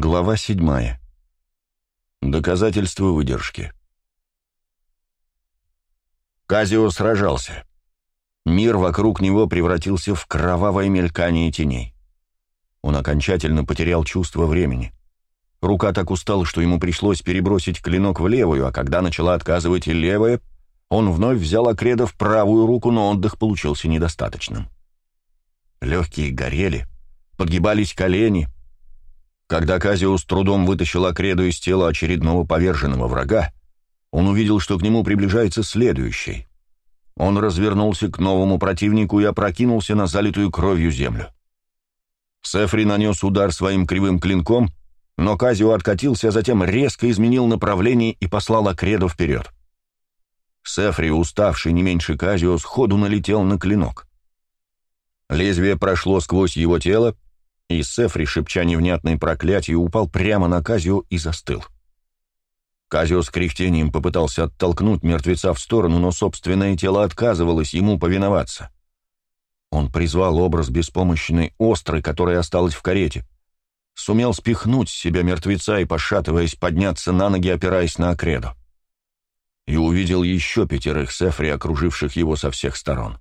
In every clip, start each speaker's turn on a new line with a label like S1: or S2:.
S1: Глава седьмая. Доказательство выдержки. Казио сражался. Мир вокруг него превратился в кровавое мелькание теней. Он окончательно потерял чувство времени. Рука так устала, что ему пришлось перебросить клинок в левую, а когда начала отказывать и левая, он вновь взял Акреда в правую руку, но отдых получился недостаточным. Легкие горели, подгибались колени — когда Казиус трудом вытащил Акреду из тела очередного поверженного врага, он увидел, что к нему приближается следующий. Он развернулся к новому противнику и опрокинулся на залитую кровью землю. Сефри нанес удар своим кривым клинком, но Казио откатился, а затем резко изменил направление и послал Акреду вперед. Сефри, уставший не меньше Казио, сходу налетел на клинок. Лезвие прошло сквозь его тело, и Сефри, шепча невнятные проклятия, упал прямо на Казио и застыл. Казио с кряхтением попытался оттолкнуть мертвеца в сторону, но собственное тело отказывалось ему повиноваться. Он призвал образ беспомощной острой, которая осталась в карете. Сумел спихнуть с себя мертвеца и, пошатываясь, подняться на ноги, опираясь на окреду. И увидел еще пятерых Сефри, окруживших его со всех сторон.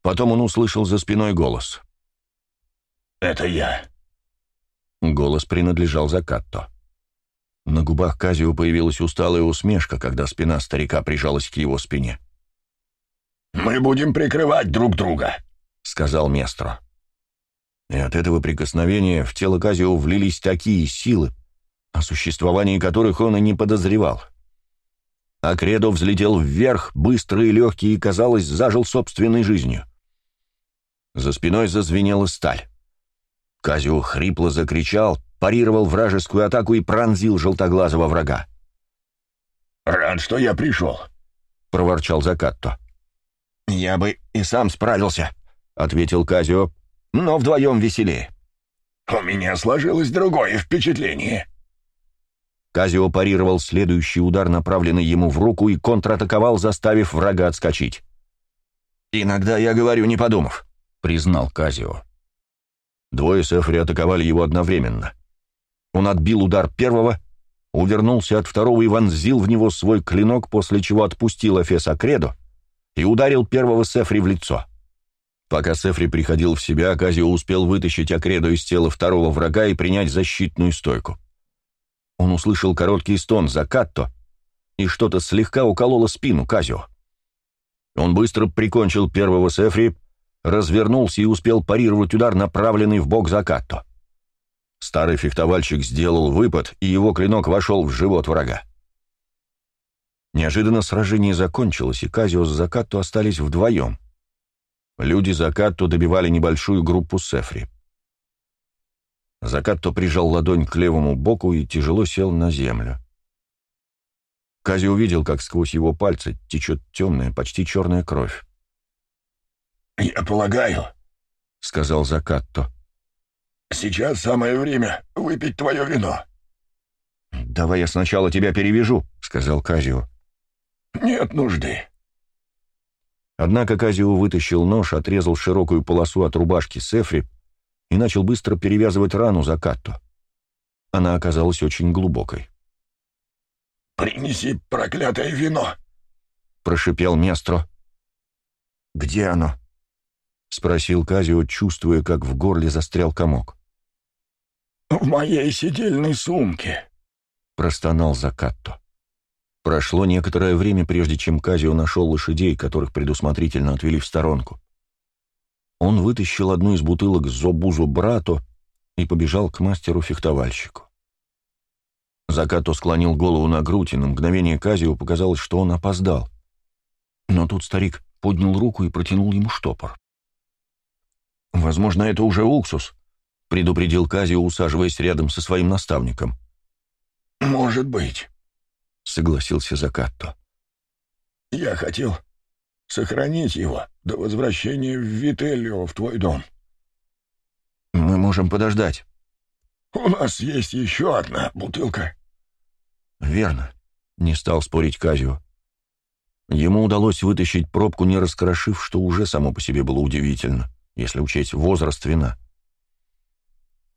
S1: Потом он услышал за спиной голос —
S2: «Это я».
S1: Голос принадлежал Закатто. На губах Казио появилась усталая усмешка, когда спина старика прижалась к его спине.
S2: «Мы будем прикрывать друг друга», — сказал Местро.
S1: И от этого прикосновения в тело Казио влились такие силы, о существовании которых он и не подозревал. Акредо взлетел вверх, быстрый и легкий, и, казалось, зажил собственной жизнью. За спиной зазвенела сталь. Казио хрипло закричал, парировал вражескую атаку и пронзил желтоглазого врага.
S2: «Рад, что я пришел», — проворчал Закатто.
S1: «Я бы и сам справился», — ответил Казио, — «но вдвоем веселее».
S2: «У меня сложилось другое впечатление».
S1: Казио парировал следующий удар, направленный ему в руку, и контратаковал, заставив врага отскочить. «Иногда я говорю, не подумав», — признал Казио. Двое Сефри атаковали его одновременно. Он отбил удар первого, увернулся от второго и вонзил в него свой клинок, после чего отпустил Эфес Акредо и ударил первого Сефри в лицо. Пока Сефри приходил в себя, Казио успел вытащить Акредо из тела второго врага и принять защитную стойку. Он услышал короткий стон Закатто, и что-то слегка укололо спину Казио. Он быстро прикончил первого Сефри, развернулся и успел парировать удар, направленный в бок Закатто. Старый фехтовальщик сделал выпад, и его клинок вошел в живот врага. Неожиданно сражение закончилось, и Казио с Закатто остались вдвоем. Люди Закатто добивали небольшую группу Сефри. Закатто прижал ладонь к левому боку и тяжело сел на землю. Кази увидел, как сквозь его пальцы течет темная, почти черная кровь.
S2: «Я полагаю», — сказал Закатто. «Сейчас самое время выпить твое вино».
S1: «Давай я сначала тебя перевяжу», — сказал Казио.
S2: «Нет нужды».
S1: Однако Казио вытащил нож, отрезал широкую полосу от рубашки Сефри и начал быстро перевязывать рану Закатто. Она оказалась очень глубокой.
S2: «Принеси проклятое вино», —
S1: прошипел Местро. «Где оно?» — спросил Казио, чувствуя, как в горле застрял комок.
S2: «В моей сидельной сумке», —
S1: простонал Закатто. Прошло некоторое время, прежде чем Казио нашел лошадей, которых предусмотрительно отвели в сторонку. Он вытащил одну из бутылок Зобузу Брато и побежал к мастеру-фехтовальщику. Закато склонил голову на грудь, и на мгновение Казио показалось, что он опоздал. Но тут старик поднял руку и протянул ему штопор. «Возможно, это уже уксус», — предупредил Казио, усаживаясь рядом со своим наставником.
S2: «Может быть», — согласился Закатто. «Я хотел сохранить его до возвращения в Вителлио в твой дом».
S1: «Мы можем подождать».
S2: «У нас есть еще одна бутылка».
S1: «Верно», — не стал спорить Казио. Ему удалось вытащить пробку, не раскрошив, что уже само по себе было удивительно если учесть возраст вина.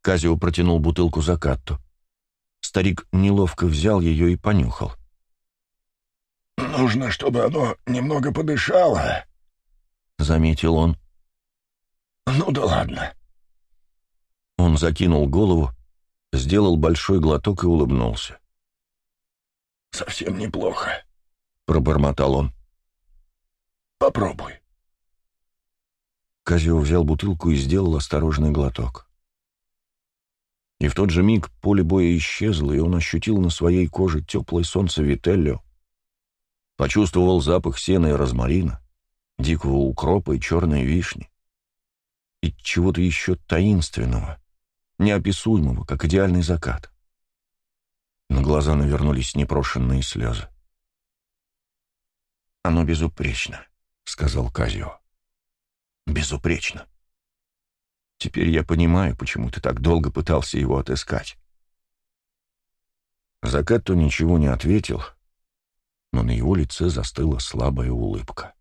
S1: Казио протянул бутылку Закатту. Старик неловко взял ее и понюхал.
S2: «Нужно, чтобы оно немного подышало», — заметил он. «Ну да ладно».
S1: Он закинул голову, сделал большой глоток и улыбнулся.
S2: «Совсем неплохо», — пробормотал он. «Попробуй».
S1: Казио взял бутылку и сделал осторожный глоток. И в тот же миг поле боя исчезло, и он ощутил на своей коже теплое солнце Вителлио, почувствовал запах сена и розмарина, дикого укропа и черной вишни, и чего-то еще таинственного, неописуемого, как идеальный закат. На глаза навернулись непрошенные слезы. «Оно безупречно», — сказал Казио. «Безупречно. Теперь я понимаю, почему ты так долго пытался его отыскать». Закат-то ничего не ответил, но на его лице застыла слабая улыбка.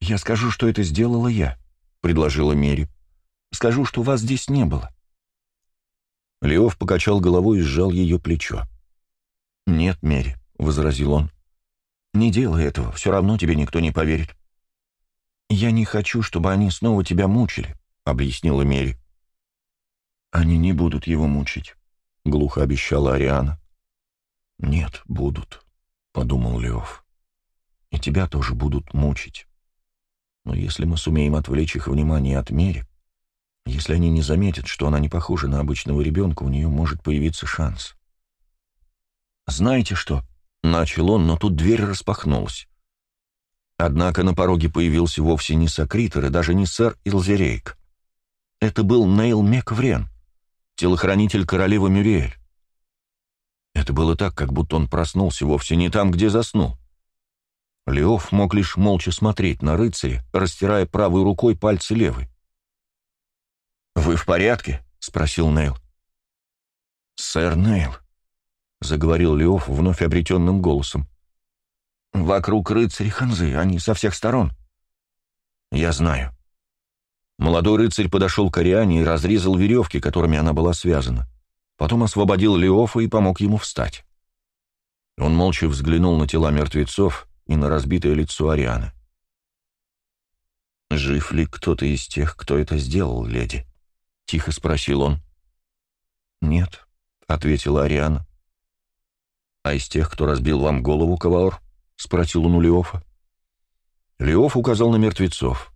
S1: «Я скажу, что это сделала я», — предложила Мери. «Скажу, что вас здесь не было». Леов покачал головой и сжал ее плечо. «Нет, Мери», — возразил он. «Не делай этого, все равно тебе никто не поверит». «Я не хочу, чтобы они снова тебя мучили», — объяснила Мери. «Они не будут его мучить», — глухо обещала Ариана. «Нет, будут», — подумал Леов. «И тебя тоже будут мучить. Но если мы сумеем отвлечь их внимание от Мери, если они не заметят, что она не похожа на обычного ребенка, у нее может появиться шанс». «Знаете что?» — начал он, но тут дверь распахнулась. Однако на пороге появился вовсе не Сокритер и даже не сэр Илзерейк. Это был Нейл Мекврен, телохранитель королевы Мюриэль. Это было так, как будто он проснулся вовсе не там, где заснул. Леоф мог лишь молча смотреть на рыцаря, растирая правой рукой пальцы левой. «Вы в порядке?» — спросил Нейл. «Сэр Нейл», — заговорил Леоф вновь обретенным голосом. «Вокруг рыцари Ханзы, они со всех сторон». «Я знаю». Молодой рыцарь подошел к Ариане и разрезал веревки, которыми она была связана. Потом освободил Леофа и помог ему встать. Он молча взглянул на тела мертвецов и на разбитое лицо Арианы. «Жив ли кто-то из тех, кто это сделал, леди?» — тихо спросил он. «Нет», — ответила Ариана. «А из тех, кто разбил вам голову, Каваор?» — спросил он у Леофа. Леоф указал на мертвецов.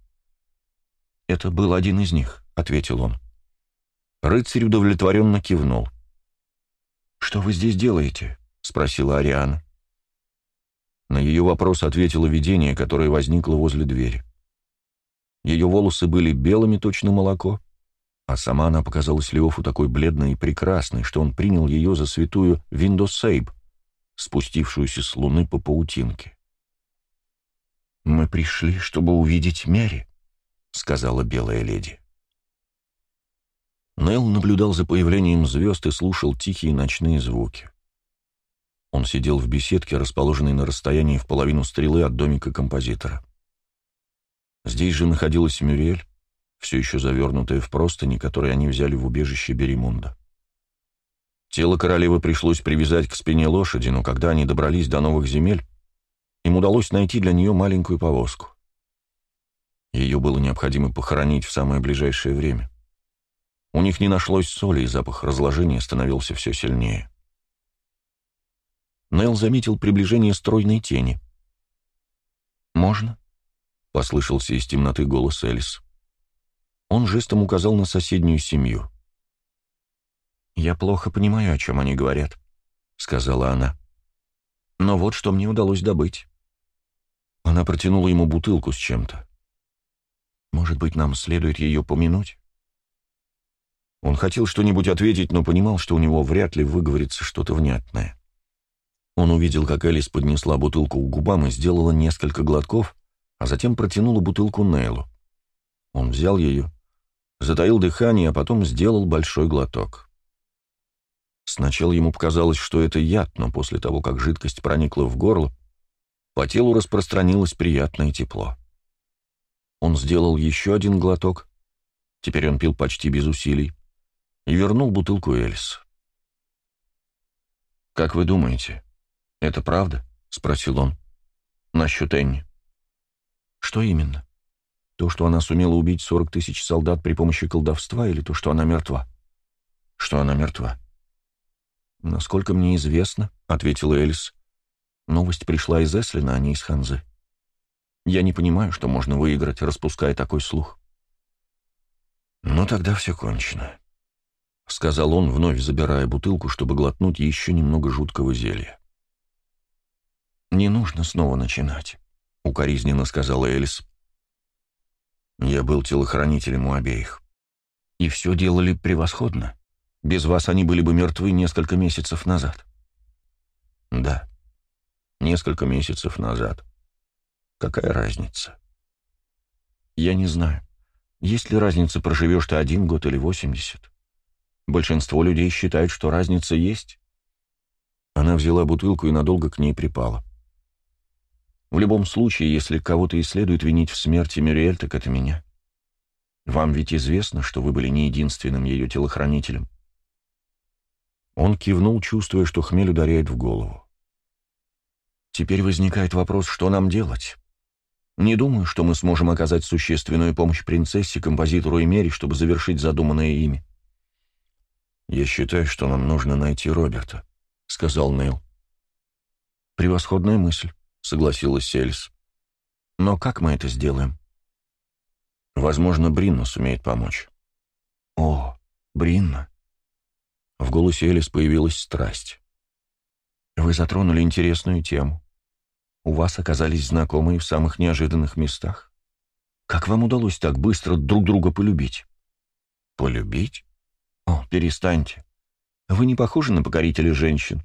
S1: «Это был один из них», — ответил он. Рыцарь удовлетворенно кивнул. «Что вы здесь делаете?» — спросила Ариана. На ее вопрос ответило видение, которое возникло возле двери. Ее волосы были белыми, точно молоко, а сама она показалась Леофу такой бледной и прекрасной, что он принял ее за святую Виндосейб, спустившуюся с луны по паутинке. «Мы пришли, чтобы увидеть Мэри», — сказала белая леди. Нел наблюдал за появлением звезд и слушал тихие ночные звуки. Он сидел в беседке, расположенной на расстоянии в половину стрелы от домика композитора. Здесь же находилась Мюрель, все еще завернутая в простыни, которые они взяли в убежище Беримунда. Тело королевы пришлось привязать к спине лошади, но когда они добрались до новых земель, им удалось найти для нее маленькую повозку. Ее было необходимо похоронить в самое ближайшее время. У них не нашлось соли, и запах разложения становился все сильнее. Нел заметил приближение стройной тени. «Можно?» — послышался из темноты голос Элис. Он жестом указал на соседнюю семью. «Я плохо понимаю, о чем они говорят», — сказала она. «Но вот что мне удалось добыть». Она протянула ему бутылку с чем-то. «Может быть, нам следует ее помянуть?» Он хотел что-нибудь ответить, но понимал, что у него вряд ли выговорится что-то внятное. Он увидел, как Элис поднесла бутылку к губам и сделала несколько глотков, а затем протянула бутылку Нейлу. Он взял ее, затаил дыхание, а потом сделал большой глоток. Сначала ему показалось, что это яд, но после того, как жидкость проникла в горло, по телу распространилось приятное тепло. Он сделал еще один глоток, теперь он пил почти без усилий, и вернул бутылку Элис. «Как вы думаете, это правда?» — спросил он. «Насчет Энни». «Что именно? То, что она сумела убить 40 тысяч солдат при помощи колдовства, или то, что она мертва?» «Что она мертва?» «Насколько мне известно», — ответила Элис, — «новость пришла из Эслина, а не из Ханзы. Я не понимаю, что можно выиграть, распуская такой слух». «Ну, тогда все кончено», — сказал он, вновь забирая бутылку, чтобы глотнуть еще немного жуткого зелья. «Не нужно снова начинать», — укоризненно сказала Элис. «Я был телохранителем у обеих. И все делали превосходно. Без вас они были бы мертвы несколько месяцев назад». «Да, несколько месяцев назад. Какая разница?» «Я не знаю. Есть ли разница, проживешь ты один год или восемьдесят? Большинство людей считают, что разница есть. Она взяла бутылку и надолго к ней припала. В любом случае, если кого-то и следует винить в смерти Мюриэль, так это меня. Вам ведь известно, что вы были не единственным ее телохранителем. Он кивнул, чувствуя, что хмель ударяет в голову. Теперь возникает вопрос, что нам делать? Не думаю, что мы сможем оказать существенную помощь принцессе, композитору и Мере, чтобы завершить задуманное ими. «Я считаю, что нам нужно найти Роберта», — сказал Нейл. «Превосходная мысль», — согласилась Селис. «Но как мы это сделаем?» «Возможно, Бринна сумеет помочь». «О, Бринна!» В голосе Элис появилась страсть. «Вы затронули интересную тему. У вас оказались знакомые в самых неожиданных местах. Как вам удалось так быстро друг друга полюбить? Полюбить? О, перестаньте. Вы не похожи на покорителей женщин.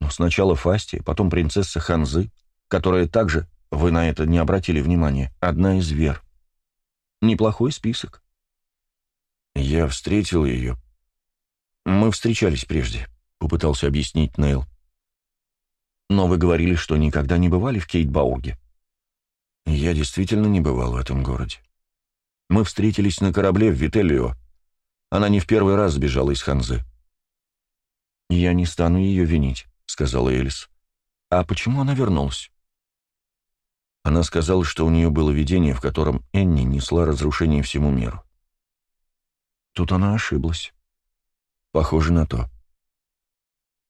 S1: Но сначала Фастия, потом принцесса Ханзы, которая также, вы на это не обратили внимания, одна из вер. Неплохой список. Я встретил ее. Мы встречались прежде, попытался объяснить Нейл. Но вы говорили, что никогда не бывали в Кейтбауге. Я действительно не бывал в этом городе. Мы встретились на корабле в Вителлио. Она не в первый раз сбежала из Ханзы. «Я не стану ее винить», — сказала Элис. «А почему она вернулась?» Она сказала, что у нее было видение, в котором Энни несла разрушение всему миру. Тут она ошиблась. Похоже на то.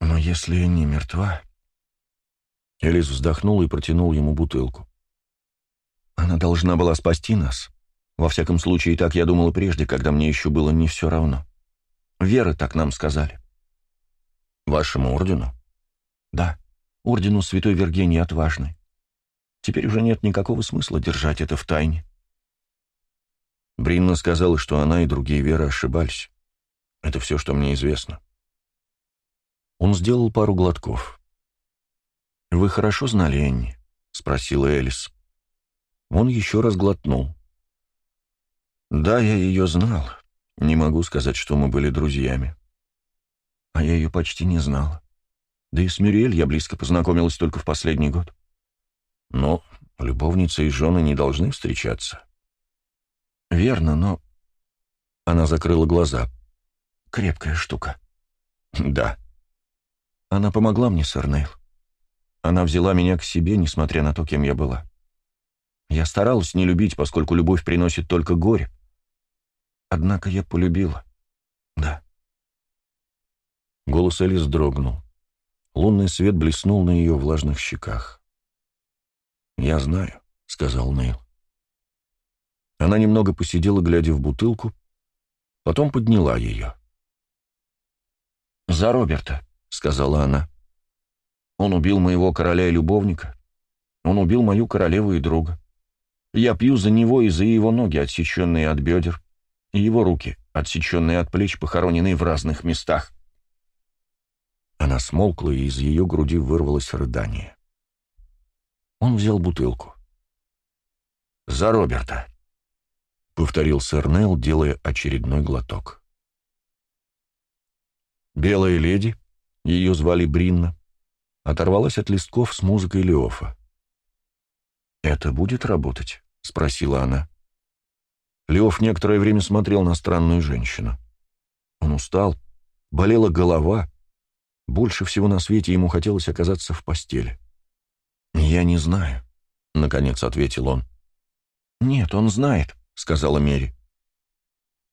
S1: Но если Энни мертва... Элис вздохнул и протянул ему бутылку. «Она должна была спасти нас. Во всяком случае, так я думала прежде, когда мне еще было не все равно. Веры так нам сказали». «Вашему ордену?» «Да, ордену Святой Вергении Отважной. Теперь уже нет никакого смысла держать это в тайне». Бринна сказала, что она и другие веры ошибались. Это все, что мне известно. Он сделал пару глотков. «Вы хорошо знали Энни?» — спросила Элис. Он еще раз глотнул. «Да, я ее знал. Не могу сказать, что мы были друзьями. А я ее почти не знала. Да и с Мюриэль я близко познакомилась только в последний год. Но любовницы и жены не должны встречаться». «Верно, но...» Она закрыла глаза. «Крепкая штука». «Да». Она помогла мне, сэр Нейл. Она взяла меня к себе, несмотря на то, кем я была. Я старалась не любить, поскольку любовь приносит только горе. Однако я полюбила. Да. Голос Элис дрогнул. Лунный свет блеснул на ее влажных щеках. «Я знаю», — сказал Нейл. Она немного посидела, глядя в бутылку, потом подняла ее. «За Роберта», — сказала она. Он убил моего короля и любовника. Он убил мою королеву и друга. Я пью за него и за его ноги, отсеченные от бедер, и его руки, отсеченные от плеч, похороненные в разных местах. Она смолкла, и из ее груди вырвалось рыдание. Он взял бутылку. «За Роберта», — повторил сэр Нейл, делая очередной глоток. Белая леди, ее звали Бринна, оторвалась от листков с музыкой Леофа. «Это будет работать?» — спросила она. Леов некоторое время смотрел на странную женщину. Он устал, болела голова. Больше всего на свете ему хотелось оказаться в постели. «Я не знаю», — наконец ответил он. «Нет, он знает», — сказала Мери.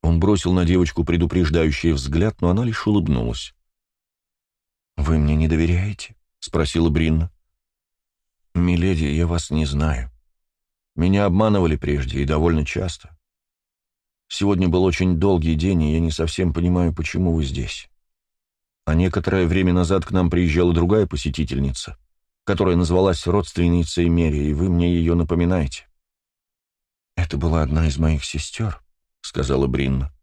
S1: Он бросил на девочку предупреждающий взгляд, но она лишь улыбнулась. «Вы мне не доверяете?» — спросила Бринна. «Миледи, я вас не знаю. Меня обманывали прежде и довольно часто. Сегодня был очень долгий день, и я не совсем понимаю, почему вы здесь. А некоторое время назад к нам приезжала другая посетительница, которая назвалась родственницей Мери, и вы мне ее напоминаете». «Это была одна из моих сестер», — сказала Бринна.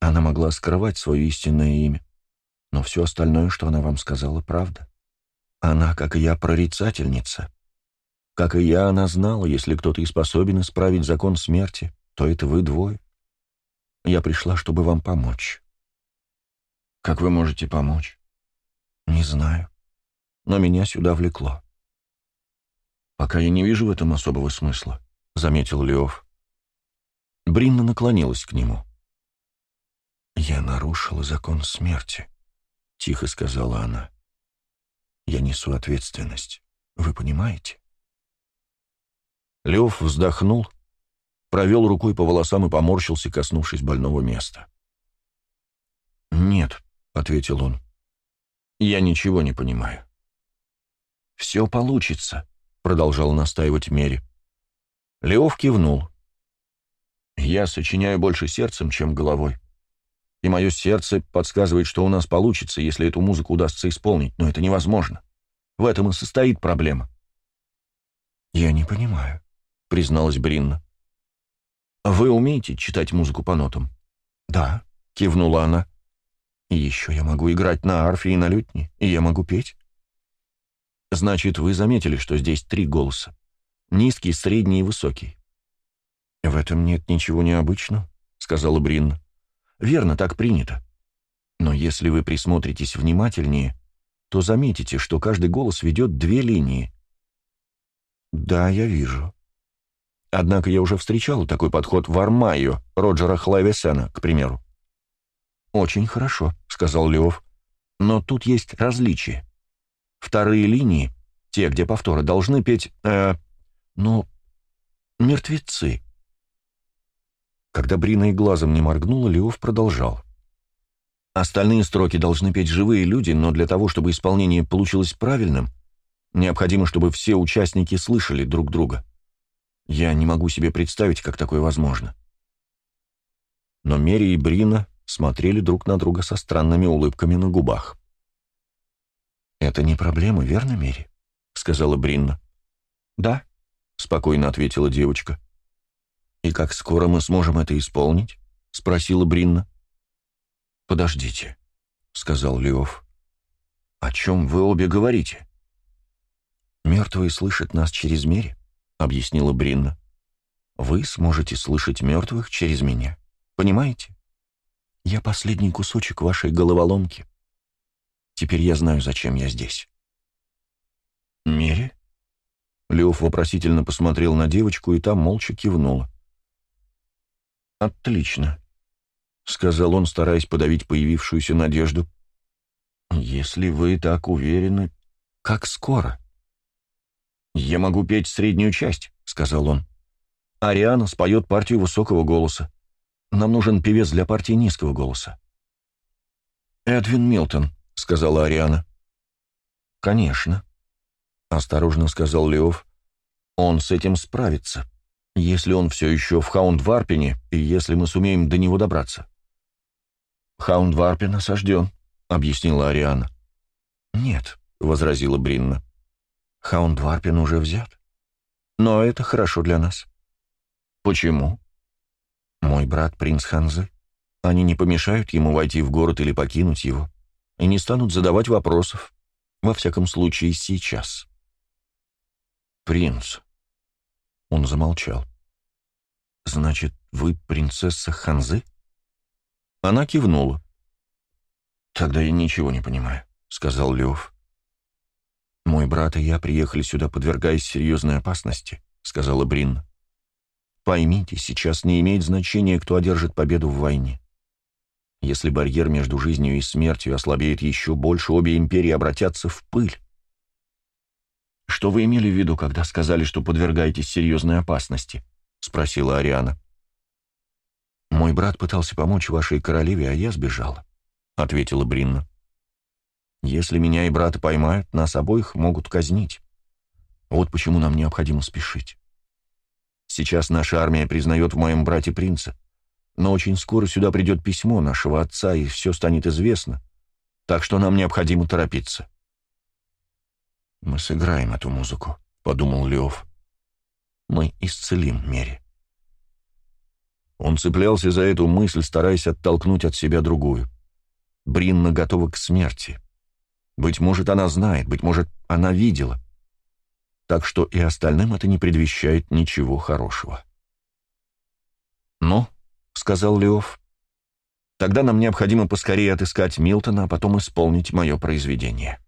S1: Она могла скрывать свое истинное имя, но все остальное, что она вам сказала, правда. Она, как и я, прорицательница. Как и я, она знала, если кто-то и способен исправить закон смерти, то это вы двое. Я пришла, чтобы вам помочь. Как вы можете помочь? Не знаю. Но меня сюда влекло. Пока я не вижу в этом особого смысла, — заметил Леов. Бринна наклонилась к нему. «Я нарушила закон смерти», — тихо сказала она. «Я несу ответственность. Вы понимаете?» Лев вздохнул, провел рукой по волосам и поморщился, коснувшись больного места. «Нет», — ответил он, — «я ничего не понимаю». «Все получится», — продолжал настаивать Мери. Леов кивнул. Я сочиняю больше сердцем, чем головой. И мое сердце подсказывает, что у нас получится, если эту музыку удастся исполнить, но это невозможно. В этом и состоит проблема. «Я не понимаю», — призналась Бринна. «Вы умеете читать музыку по нотам?» «Да», — кивнула она. «И еще я могу играть на арфе и на лютне, и я могу петь». «Значит, вы заметили, что здесь три голоса. Низкий, средний и высокий. «В этом нет ничего необычного», — сказала Брин. «Верно, так принято. Но если вы присмотритесь внимательнее, то заметите, что каждый голос ведет две линии». «Да, я вижу». Однако я уже встречал такой подход в Армайо, Роджера Хлайвесена, к примеру. «Очень хорошо», — сказал Лев. «Но тут есть различия. Вторые линии, те, где повторы, должны петь, э, ну, мертвецы». Когда Брина и глазом не моргнула, Леов продолжал. Остальные строки должны петь живые люди, но для того, чтобы исполнение получилось правильным, необходимо, чтобы все участники слышали друг друга. Я не могу себе представить, как такое возможно. Но Мери и Брина смотрели друг на друга со странными улыбками на губах. «Это не проблема, верно, Мери?» — сказала Бринна. «Да», — спокойно ответила девочка. «И как скоро мы сможем это исполнить?» — спросила Бринна. «Подождите», — сказал Леов. «О чем вы обе говорите?» «Мертвые слышат нас через мере», — объяснила Бринна. «Вы сможете слышать мертвых через меня. Понимаете? Я последний кусочек вашей головоломки. Теперь я знаю, зачем я здесь». «Мере?» Леов вопросительно посмотрел на девочку, и та молча кивнула. «Отлично», — сказал он, стараясь подавить появившуюся надежду. «Если вы так уверены, как скоро?» «Я могу петь среднюю часть», — сказал он. «Ариана споет партию высокого голоса. Нам нужен певец для партии низкого голоса». «Эдвин Милтон», — сказала Ариана. «Конечно», — осторожно сказал Леов. «Он с этим справится» если он все еще в Хаундварпене и если мы сумеем до него добраться. «Хаундварпен осажден», — объяснила Ариана. «Нет», — возразила Бринна. «Хаундварпен уже взят. Но это хорошо для нас». «Почему?» «Мой брат принц Ханзы. Они не помешают ему войти в город или покинуть его, и не станут задавать вопросов, во всяком случае сейчас». «Принц», он замолчал. «Значит, вы принцесса Ханзы?» Она кивнула. «Тогда я ничего не понимаю», — сказал Лев. «Мой брат и я приехали сюда, подвергаясь серьезной опасности», — сказала Брин. Поймите, сейчас не имеет значения, кто одержит победу в войне. Если барьер между жизнью и смертью ослабеет еще больше, обе империи обратятся в пыль. «Что вы имели в виду, когда сказали, что подвергаетесь серьезной опасности?» — спросила Ариана. «Мой брат пытался помочь вашей королеве, а я сбежала», — ответила Бринна. «Если меня и брата поймают, нас обоих могут казнить. Вот почему нам необходимо спешить. Сейчас наша армия признает в моем брате принца, но очень скоро сюда придет письмо нашего отца, и все станет известно, так что нам необходимо торопиться». «Мы сыграем эту музыку», — подумал Леов. «Мы исцелим Мери». Он цеплялся за эту мысль, стараясь оттолкнуть от себя другую. Бринна готова к смерти. Быть может, она знает, быть может, она видела. Так что и остальным это не предвещает ничего хорошего. «Ну», — сказал Леов, — «тогда нам необходимо поскорее отыскать Милтона, а потом исполнить мое произведение».